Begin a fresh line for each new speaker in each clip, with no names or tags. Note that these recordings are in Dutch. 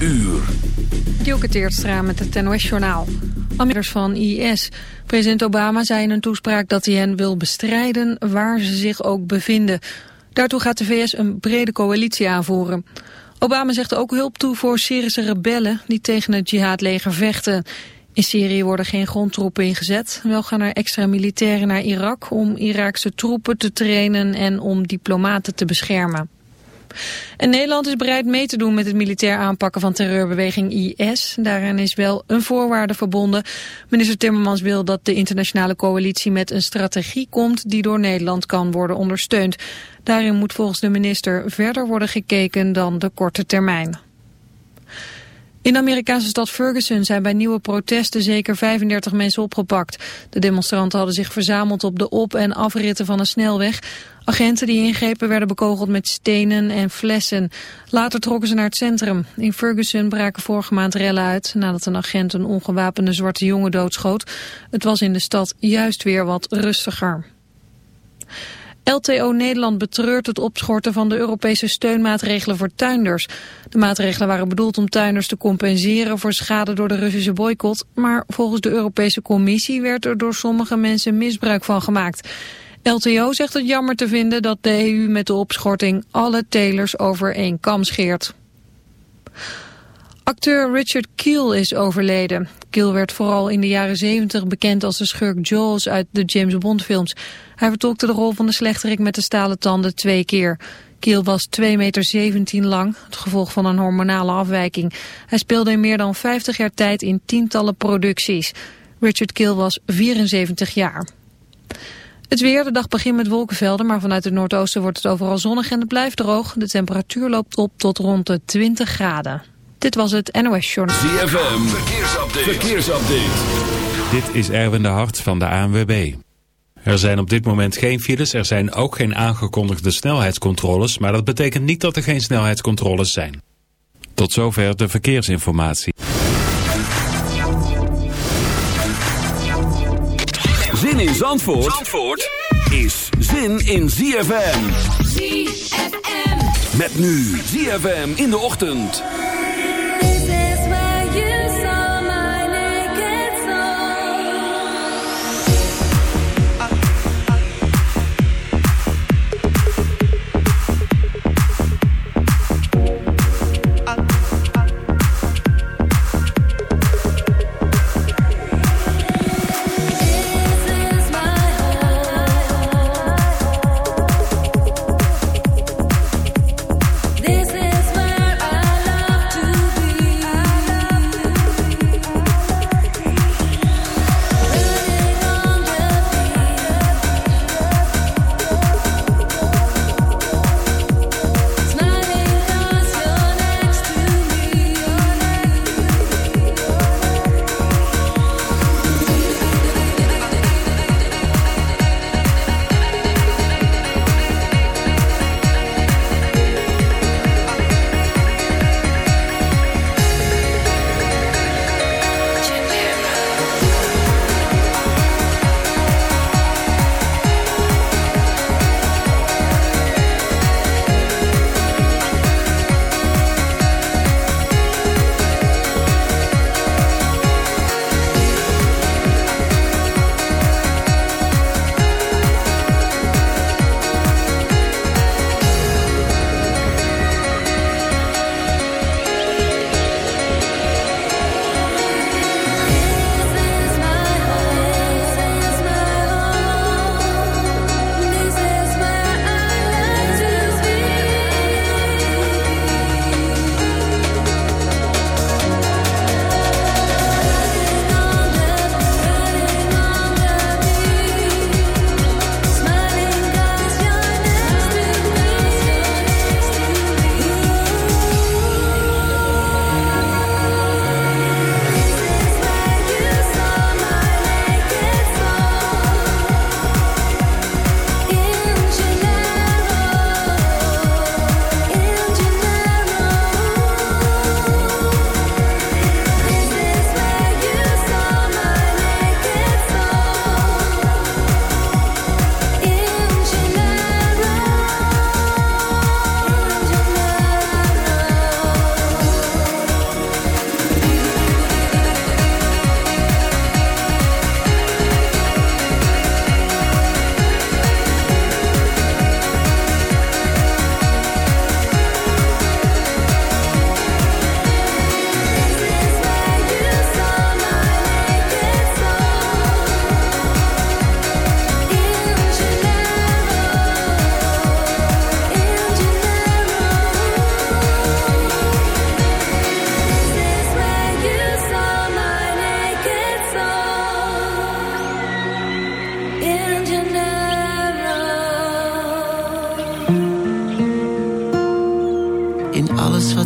uur.
Dielke met het NOS-journaal. Amerikers van IS. President Obama zei in een toespraak dat hij hen wil bestrijden waar ze zich ook bevinden. Daartoe gaat de VS een brede coalitie aanvoeren. Obama zegt ook hulp toe voor Syrische rebellen die tegen het jihadleger vechten. In Syrië worden geen grondtroepen ingezet. Wel gaan er extra militairen naar Irak om Iraakse troepen te trainen en om diplomaten te beschermen. En Nederland is bereid mee te doen met het militair aanpakken van terreurbeweging IS. Daaraan is wel een voorwaarde verbonden. Minister Timmermans wil dat de internationale coalitie met een strategie komt die door Nederland kan worden ondersteund. Daarin moet volgens de minister verder worden gekeken dan de korte termijn. In de Amerikaanse stad Ferguson zijn bij nieuwe protesten zeker 35 mensen opgepakt. De demonstranten hadden zich verzameld op de op- en afritten van een snelweg. Agenten die ingrepen werden bekogeld met stenen en flessen. Later trokken ze naar het centrum. In Ferguson braken vorige maand rellen uit nadat een agent een ongewapende zwarte jongen doodschoot. Het was in de stad juist weer wat rustiger. LTO Nederland betreurt het opschorten van de Europese steunmaatregelen voor tuinders. De maatregelen waren bedoeld om tuinders te compenseren voor schade door de Russische boycott. Maar volgens de Europese Commissie werd er door sommige mensen misbruik van gemaakt. LTO zegt het jammer te vinden dat de EU met de opschorting alle telers over één kam scheert. Acteur Richard Keel is overleden. Keel werd vooral in de jaren 70 bekend als de schurk Jaws uit de James Bond films. Hij vertolkte de rol van de slechterik met de stalen tanden twee keer. Keel was 2,17 meter lang, het gevolg van een hormonale afwijking. Hij speelde in meer dan 50 jaar tijd in tientallen producties. Richard Keel was 74 jaar. Het weer, de dag begint met wolkenvelden, maar vanuit het noordoosten wordt het overal zonnig en het blijft droog. De temperatuur loopt op tot rond de 20 graden. Dit was het NOS Journal.
ZFM, verkeersupdate. verkeersupdate.
Dit is Erwin de Hart van de ANWB. Er zijn op dit moment geen files, er zijn ook geen aangekondigde snelheidscontroles, maar dat betekent niet dat er geen snelheidscontroles zijn. Tot zover de verkeersinformatie.
Zin in Zandvoort, Zandvoort is zin in ZFM.
ZFM.
Met nu ZFM in de ochtend.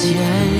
见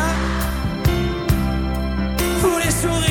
sourire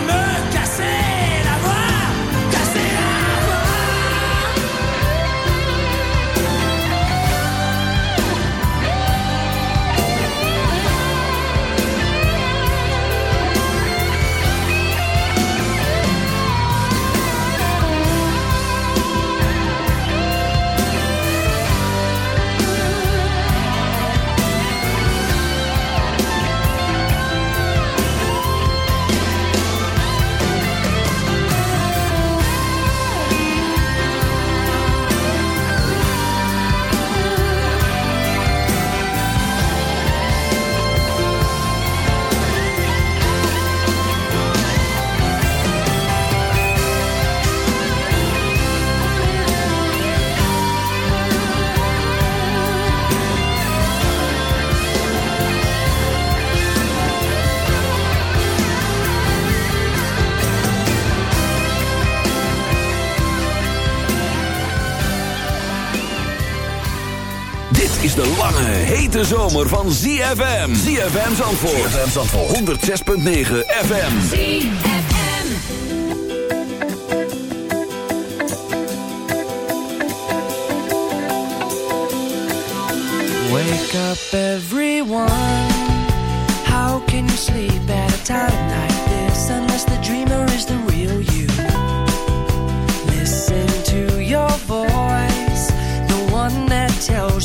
hete zomer van ZFM. ZFM Zandvoort. ZFM Zandvoort. 106.9 FM.
ZFM.
Wake up everyone. How can you sleep at a time like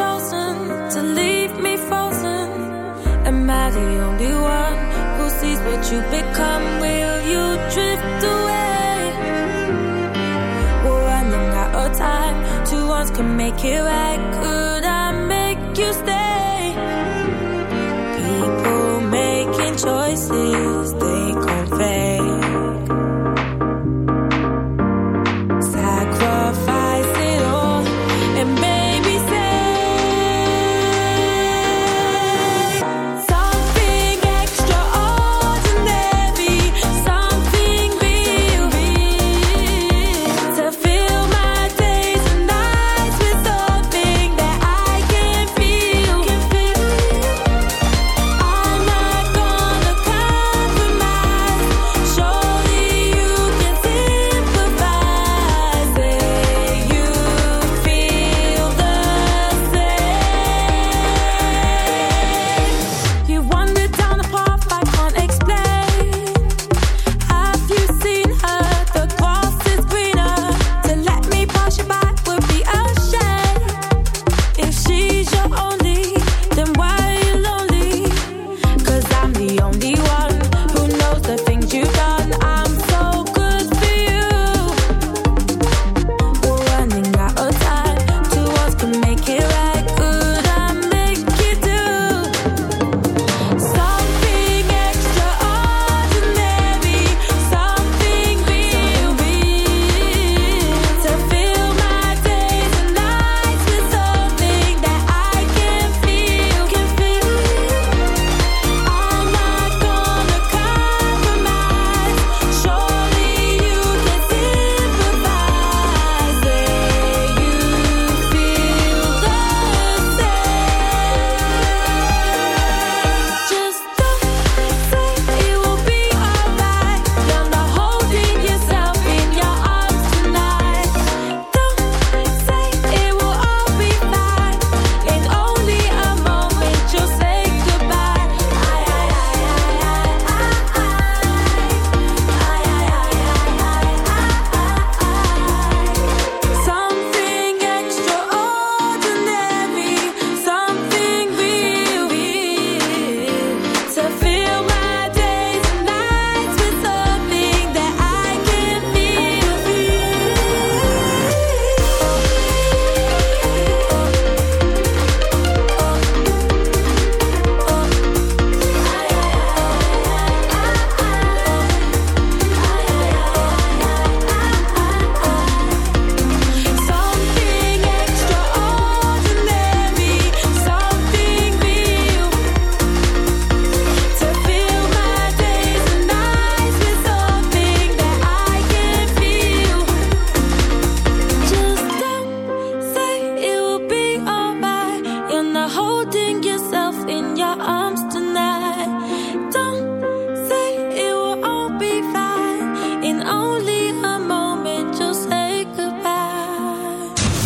chosen to leave me frozen? Am I the only one who sees what you become? Will you drift away? We're running out of time. Two ones can make it right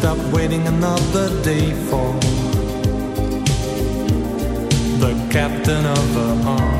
Stopped waiting another day for the captain of the heart.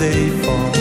they fall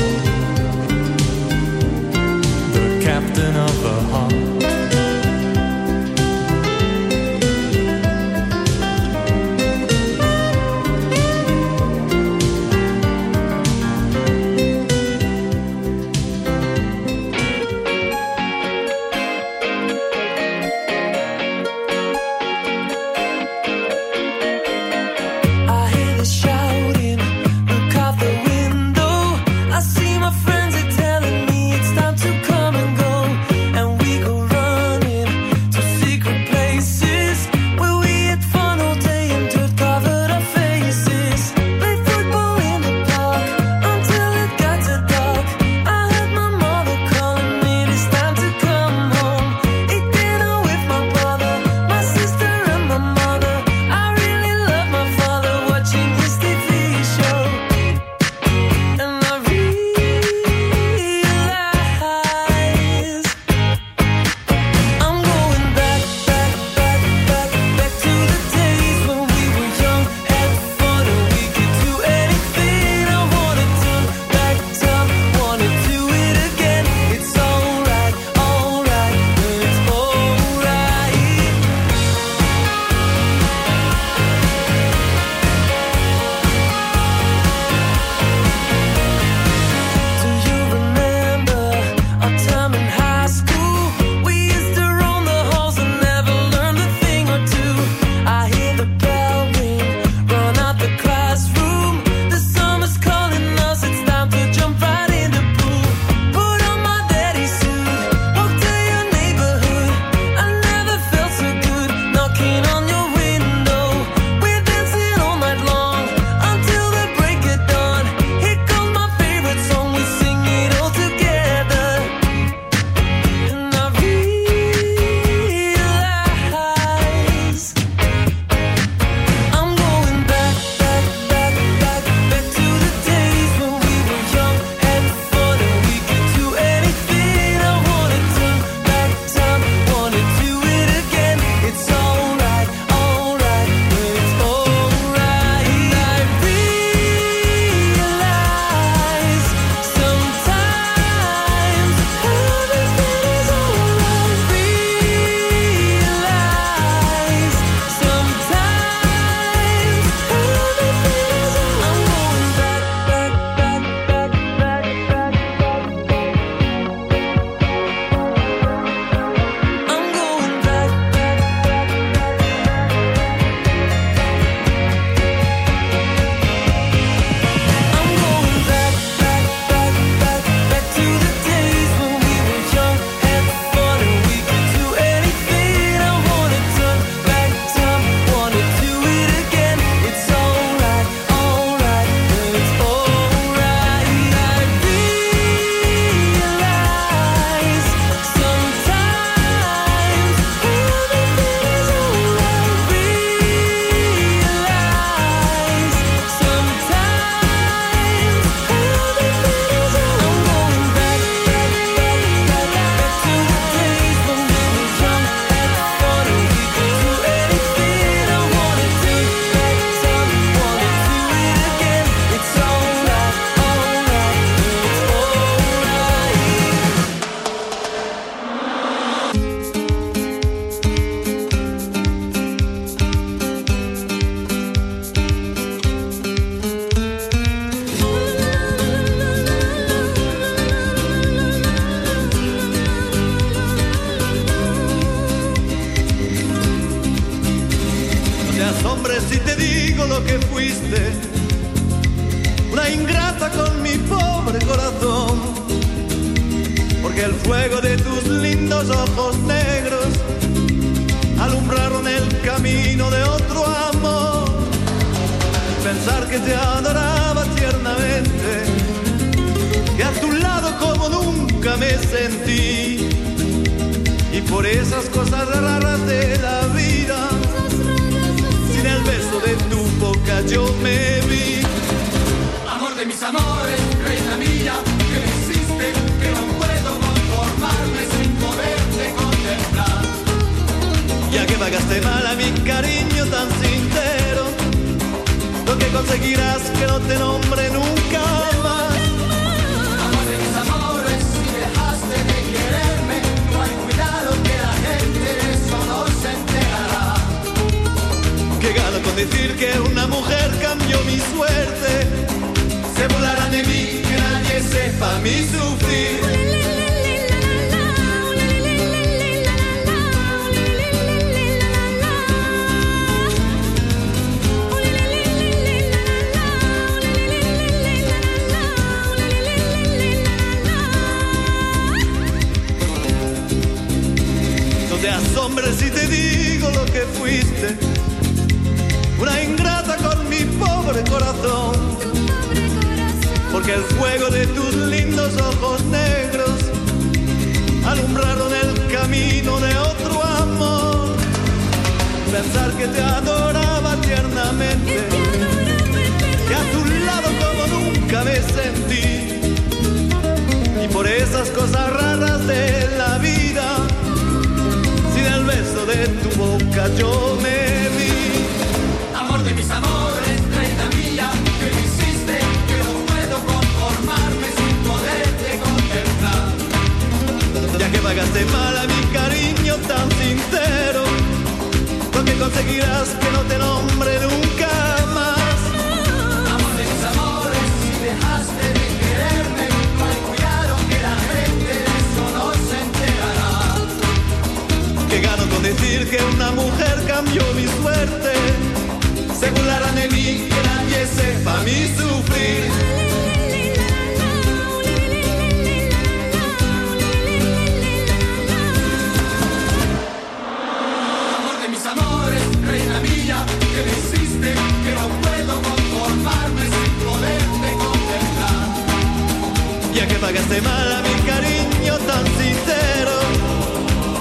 pagaste mal a mi cariño tan sincero.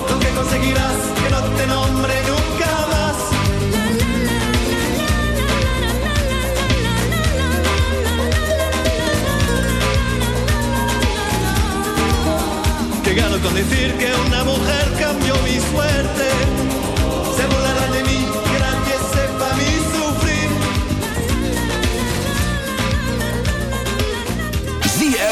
Lo que conseguirás que no te nombre nunca más.
Que
gano con decir que una mujer